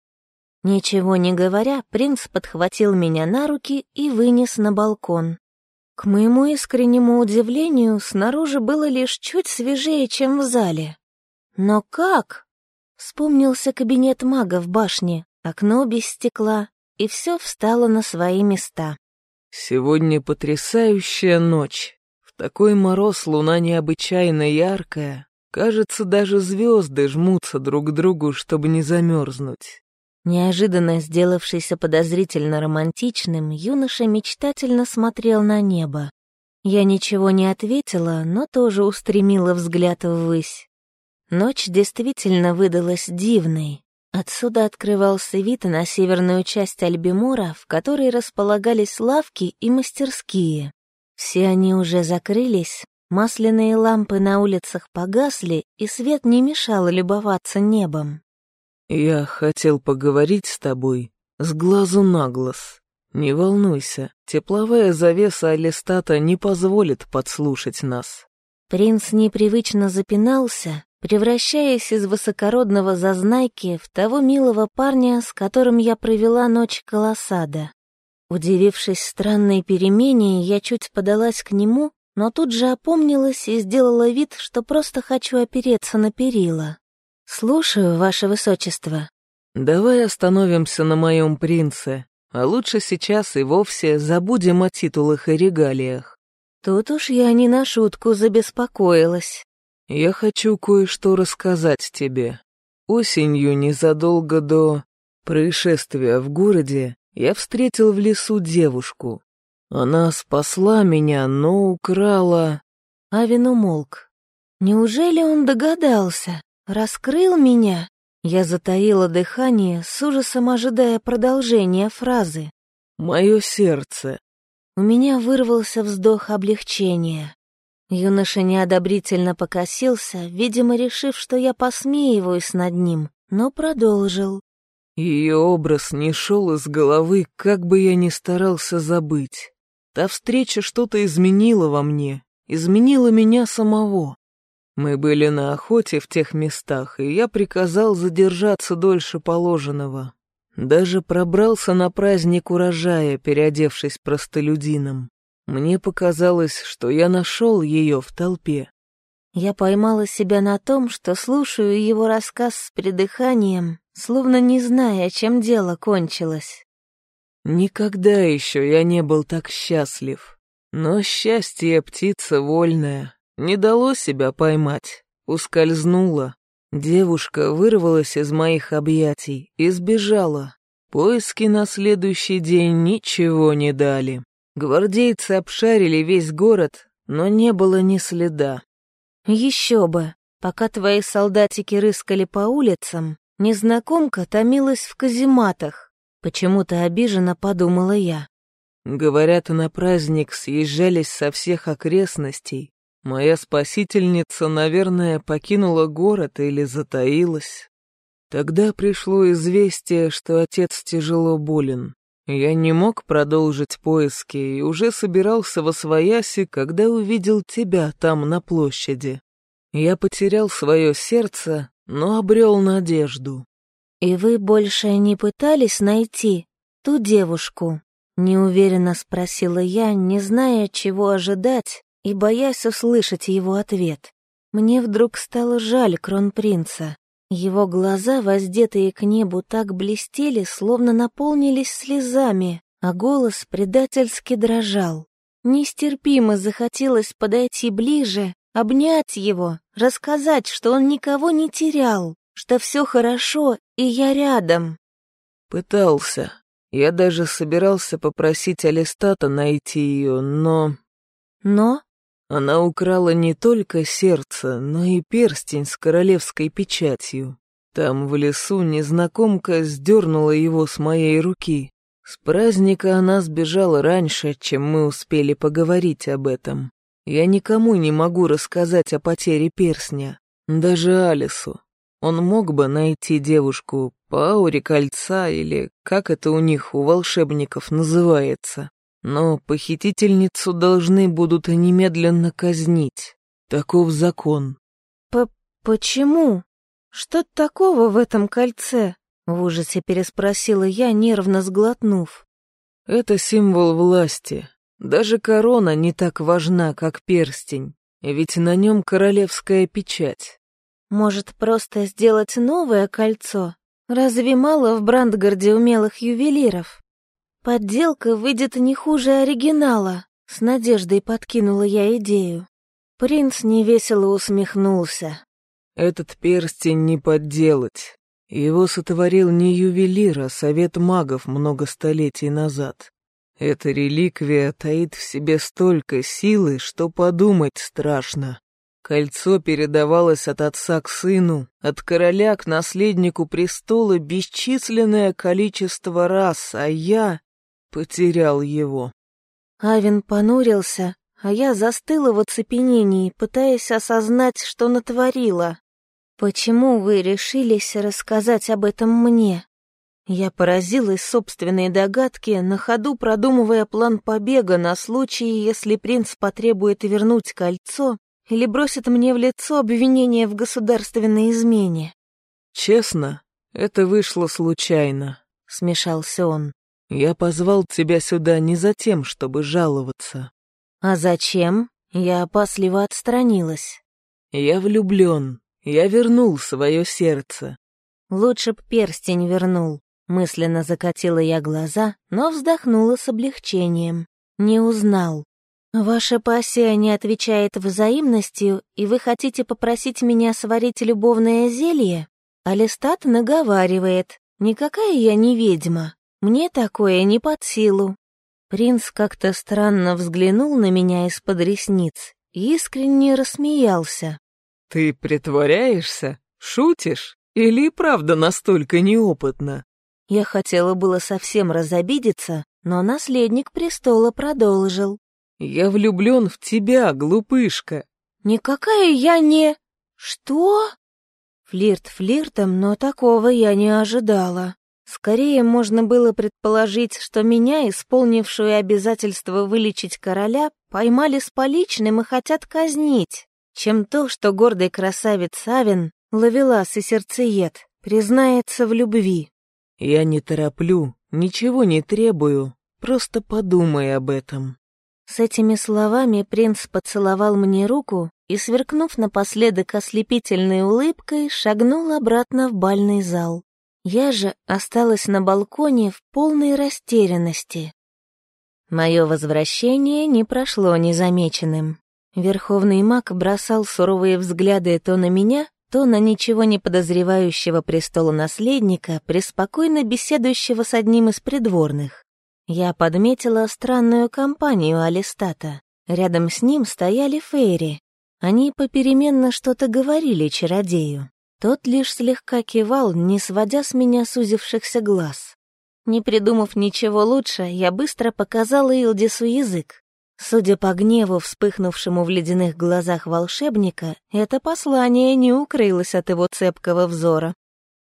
Ничего не говоря, принц подхватил меня на руки и вынес на балкон. К моему искреннему удивлению, снаружи было лишь чуть свежее, чем в зале. Но как? Вспомнился кабинет мага в башне, окно без стекла, и все встало на свои места. «Сегодня потрясающая ночь. В такой мороз луна необычайно яркая. Кажется, даже звезды жмутся друг к другу, чтобы не замерзнуть. Неожиданно сделавшийся подозрительно романтичным, юноша мечтательно смотрел на небо. Я ничего не ответила, но тоже устремила взгляд ввысь. Ночь действительно выдалась дивной. Отсюда открывался вид на северную часть Альбимора, в которой располагались лавки и мастерские. Все они уже закрылись, масляные лампы на улицах погасли, и свет не мешал любоваться небом. «Я хотел поговорить с тобой с глазу на глаз. Не волнуйся, тепловая завеса Алистата не позволит подслушать нас». Принц непривычно запинался, превращаясь из высокородного зазнайки в того милого парня, с которым я провела ночь колосада. Удивившись странной перемене, я чуть подалась к нему, но тут же опомнилась и сделала вид, что просто хочу опереться на перила. «Слушаю, ваше высочество». «Давай остановимся на моем принце, а лучше сейчас и вовсе забудем о титулах и регалиях». Тут уж я не на шутку забеспокоилась. «Я хочу кое-что рассказать тебе. Осенью, незадолго до происшествия в городе, я встретил в лесу девушку. Она спасла меня, но украла...» Авин умолк. «Неужели он догадался?» Раскрыл меня? Я затаила дыхание, с ужасом ожидая продолжения фразы. «Мое сердце». У меня вырвался вздох облегчения. Юноша неодобрительно покосился, видимо, решив, что я посмеиваюсь над ним, но продолжил. Ее образ не шел из головы, как бы я ни старался забыть. Та встреча что-то изменила во мне, изменила меня самого. Мы были на охоте в тех местах, и я приказал задержаться дольше положенного. Даже пробрался на праздник урожая, переодевшись простолюдином. Мне показалось, что я нашел ее в толпе. Я поймала себя на том, что слушаю его рассказ с придыханием, словно не зная, чем дело кончилось. Никогда еще я не был так счастлив. Но счастье птица вольная, не дало себя поймать, ускользнула. Девушка вырвалась из моих объятий и сбежала. Поиски на следующий день ничего не дали. Гвардейцы обшарили весь город, но не было ни следа. Еще бы, пока твои солдатики рыскали по улицам, незнакомка томилась в казематах. Почему-то обиженно подумала я. Говорят, на праздник съезжались со всех окрестностей. Моя спасительница, наверное, покинула город или затаилась. Тогда пришло известие, что отец тяжело болен. Я не мог продолжить поиски и уже собирался во свояси, когда увидел тебя там на площади. Я потерял свое сердце, но обрел надежду. «И вы больше не пытались найти ту девушку?» Неуверенно спросила я, не зная, чего ожидать, и боясь услышать его ответ. Мне вдруг стало жаль кронпринца. Его глаза, воздетые к небу, так блестели, словно наполнились слезами, а голос предательски дрожал. Нестерпимо захотелось подойти ближе, обнять его, рассказать, что он никого не терял, что все хорошо, и я рядом. Пытался, я даже собирался попросить Алистата найти ее, но... Но? Она украла не только сердце, но и перстень с королевской печатью. Там в лесу незнакомка сдернула его с моей руки. С праздника она сбежала раньше, чем мы успели поговорить об этом. Я никому не могу рассказать о потере перстня, даже Алису. Он мог бы найти девушку по ауре кольца или как это у них, у волшебников, называется. Но похитительницу должны будут немедленно казнить. Таков закон. П «Почему? Что такого в этом кольце?» — в ужасе переспросила я, нервно сглотнув. «Это символ власти. Даже корона не так важна, как перстень, ведь на нем королевская печать. Может, просто сделать новое кольцо? Разве мало в Брандгарде умелых ювелиров? Подделка выйдет не хуже оригинала, с надеждой подкинула я идею. Принц невесело усмехнулся. Этот перстень не подделать. Его сотворил не ювелир, а совет магов много столетий назад. Эта реликвия таит в себе столько силы, что подумать страшно. Кольцо передавалось от отца к сыну, от короля к наследнику престола бесчисленное количество раз, а я потерял его. Авин понурился, а я застыла в оцепенении, пытаясь осознать, что натворила. «Почему вы решились рассказать об этом мне?» Я поразилась собственной догадке, на ходу продумывая план побега на случай, если принц потребует вернуть кольцо или бросит мне в лицо обвинение в государственной измене. «Честно, это вышло случайно», — смешался он. «Я позвал тебя сюда не за тем, чтобы жаловаться». «А зачем?» Я опасливо отстранилась. «Я влюблен. Я вернул свое сердце». «Лучше б перстень вернул», — мысленно закатила я глаза, но вздохнула с облегчением. Не узнал. «Ваша пассия не отвечает взаимностью, и вы хотите попросить меня сварить любовное зелье?» Алистат наговаривает. «Никакая я не ведьма. Мне такое не под силу». Принц как-то странно взглянул на меня из-под ресниц и искренне рассмеялся. «Ты притворяешься? Шутишь? Или правда настолько неопытна?» Я хотела было совсем разобидеться, но наследник престола продолжил. «Я влюблен в тебя, глупышка». «Никакая я не...» «Что?» Флирт флиртом, но такого я не ожидала. Скорее можно было предположить, что меня, исполнившую обязательство вылечить короля, поймали с поличным и хотят казнить, чем то, что гордый красавец Савин, ловелас и сердцеед, признается в любви. «Я не тороплю, ничего не требую, просто подумай об этом». С этими словами принц поцеловал мне руку и, сверкнув напоследок ослепительной улыбкой, шагнул обратно в бальный зал. Я же осталась на балконе в полной растерянности. Мое возвращение не прошло незамеченным. Верховный маг бросал суровые взгляды то на меня, то на ничего не подозревающего престола наследника, преспокойно беседующего с одним из придворных. Я подметила странную компанию Алистата. Рядом с ним стояли Фейри. Они попеременно что-то говорили чародею. Тот лишь слегка кивал, не сводя с меня сузившихся глаз. Не придумав ничего лучше, я быстро показала Илдису язык. Судя по гневу, вспыхнувшему в ледяных глазах волшебника, это послание не укрылось от его цепкого взора.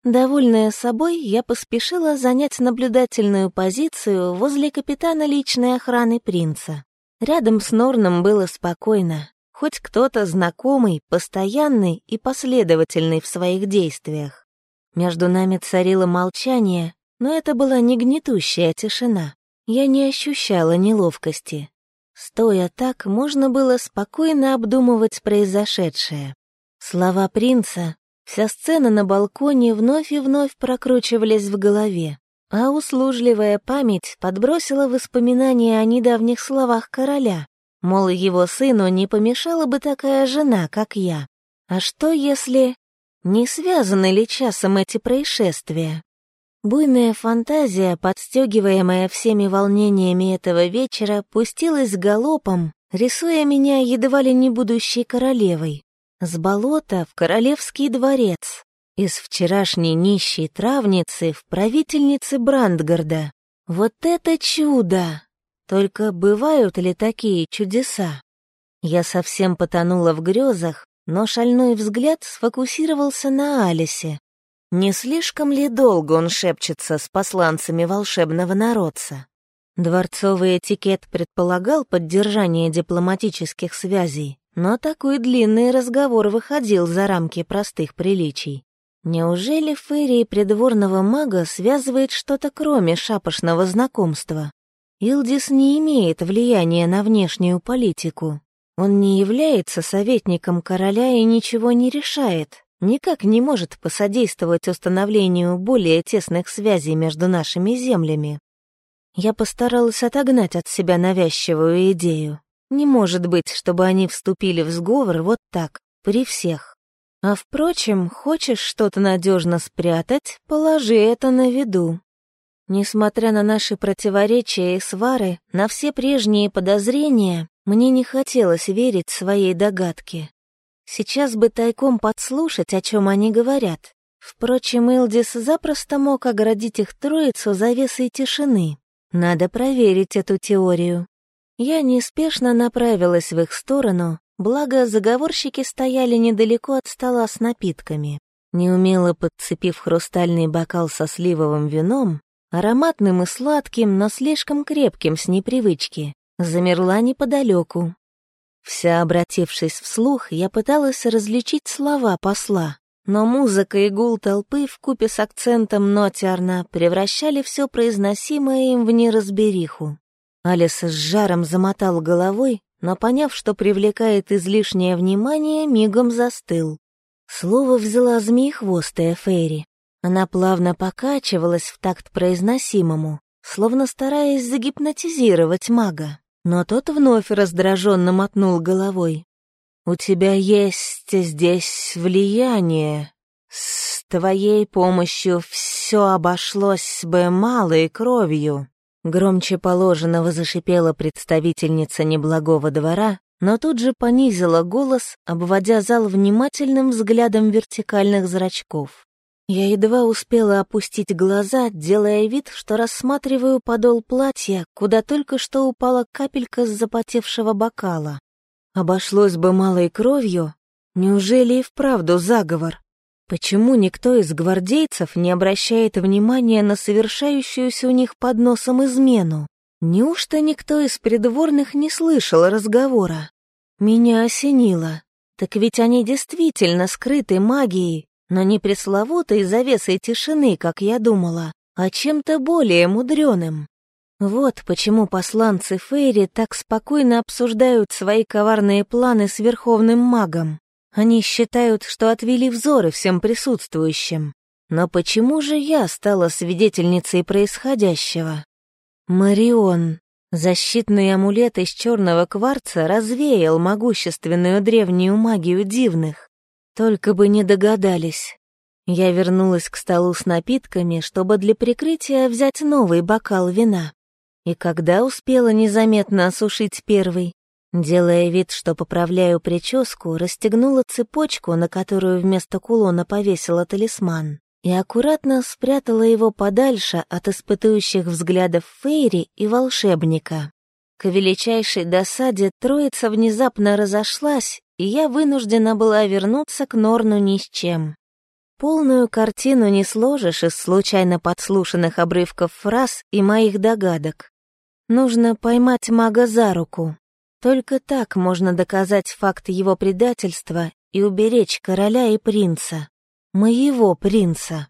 Довольная собой, я поспешила занять наблюдательную позицию возле капитана личной охраны принца. Рядом с Норном было спокойно. Хоть кто-то знакомый, постоянный и последовательный в своих действиях. Между нами царило молчание, но это была не гнетущая тишина. Я не ощущала неловкости. Стоя так, можно было спокойно обдумывать произошедшее. Слова принца, вся сцена на балконе вновь и вновь прокручивались в голове, а услужливая память подбросила воспоминания о недавних словах короля, мол, его сыну не помешала бы такая жена, как я. А что если... Не связаны ли часом эти происшествия? Буйная фантазия, подстегиваемая всеми волнениями этого вечера, пустилась галопом, рисуя меня едва ли не будущей королевой. С болота в королевский дворец, из вчерашней нищей травницы в правительницы Брандгарда. Вот это чудо! Только бывают ли такие чудеса? Я совсем потонула в грезах, но шальной взгляд сфокусировался на Алисе, не слишком ли долго он шепчется с посланцами волшебного народца? Дворцовый этикет предполагал поддержание дипломатических связей, но такой длинный разговор выходил за рамки простых приличий. Неужели Ферри придворного мага связывает что-то кроме шапошного знакомства? Илдис не имеет влияния на внешнюю политику. Он не является советником короля и ничего не решает, никак не может посодействовать установлению более тесных связей между нашими землями. Я постаралась отогнать от себя навязчивую идею. Не может быть, чтобы они вступили в сговор вот так, при всех. А впрочем, хочешь что-то надежно спрятать, положи это на виду. Несмотря на наши противоречия и свары, на все прежние подозрения, мне не хотелось верить своей догадке. Сейчас бы тайком подслушать, о чем они говорят. Впрочем, Илдис запросто мог оградить их троицу завесой тишины. Надо проверить эту теорию. Я неспешно направилась в их сторону, благо заговорщики стояли недалеко от стола с напитками. Неумело подцепив хрустальный бокал со сливовым вином, ароматным и сладким, но слишком крепким с непривычки, замерла неподалеку, Вся обратившись вслух, я пыталась различить слова посла, но музыка и гул толпы в купе с акцентом нотиарна превращали все произносимое им в неразбериху. Алис с жаром замотал головой, но, поняв, что привлекает излишнее внимание, мигом застыл. Слово взяла змеихвостая Фейри. Она плавно покачивалась в такт произносимому, словно стараясь загипнотизировать мага но тот вновь раздраженно мотнул головой. «У тебя есть здесь влияние. С твоей помощью все обошлось бы малой кровью». Громче положенного зашипела представительница неблагого двора, но тут же понизила голос, обводя зал внимательным взглядом вертикальных зрачков. Я едва успела опустить глаза, делая вид, что рассматриваю подол платья, куда только что упала капелька с запотевшего бокала. Обошлось бы малой кровью? Неужели и вправду заговор? Почему никто из гвардейцев не обращает внимания на совершающуюся у них под носом измену? Неужто никто из придворных не слышал разговора? Меня осенило. Так ведь они действительно скрыты магией, но не пресловутой завесой тишины, как я думала, а чем-то более мудреным. Вот почему посланцы Фейри так спокойно обсуждают свои коварные планы с Верховным Магом. Они считают, что отвели взоры всем присутствующим. Но почему же я стала свидетельницей происходящего? Марион. Защитный амулет из черного кварца развеял могущественную древнюю магию дивных. Только бы не догадались. Я вернулась к столу с напитками, чтобы для прикрытия взять новый бокал вина. И когда успела незаметно осушить первый? Делая вид, что поправляю прическу, расстегнула цепочку, на которую вместо кулона повесила талисман, и аккуратно спрятала его подальше от испытующих взглядов Фейри и волшебника. К величайшей досаде троица внезапно разошлась, и я вынуждена была вернуться к Норну ни с чем. Полную картину не сложишь из случайно подслушанных обрывков фраз и моих догадок. Нужно поймать мага за руку. Только так можно доказать факт его предательства и уберечь короля и принца. Моего принца.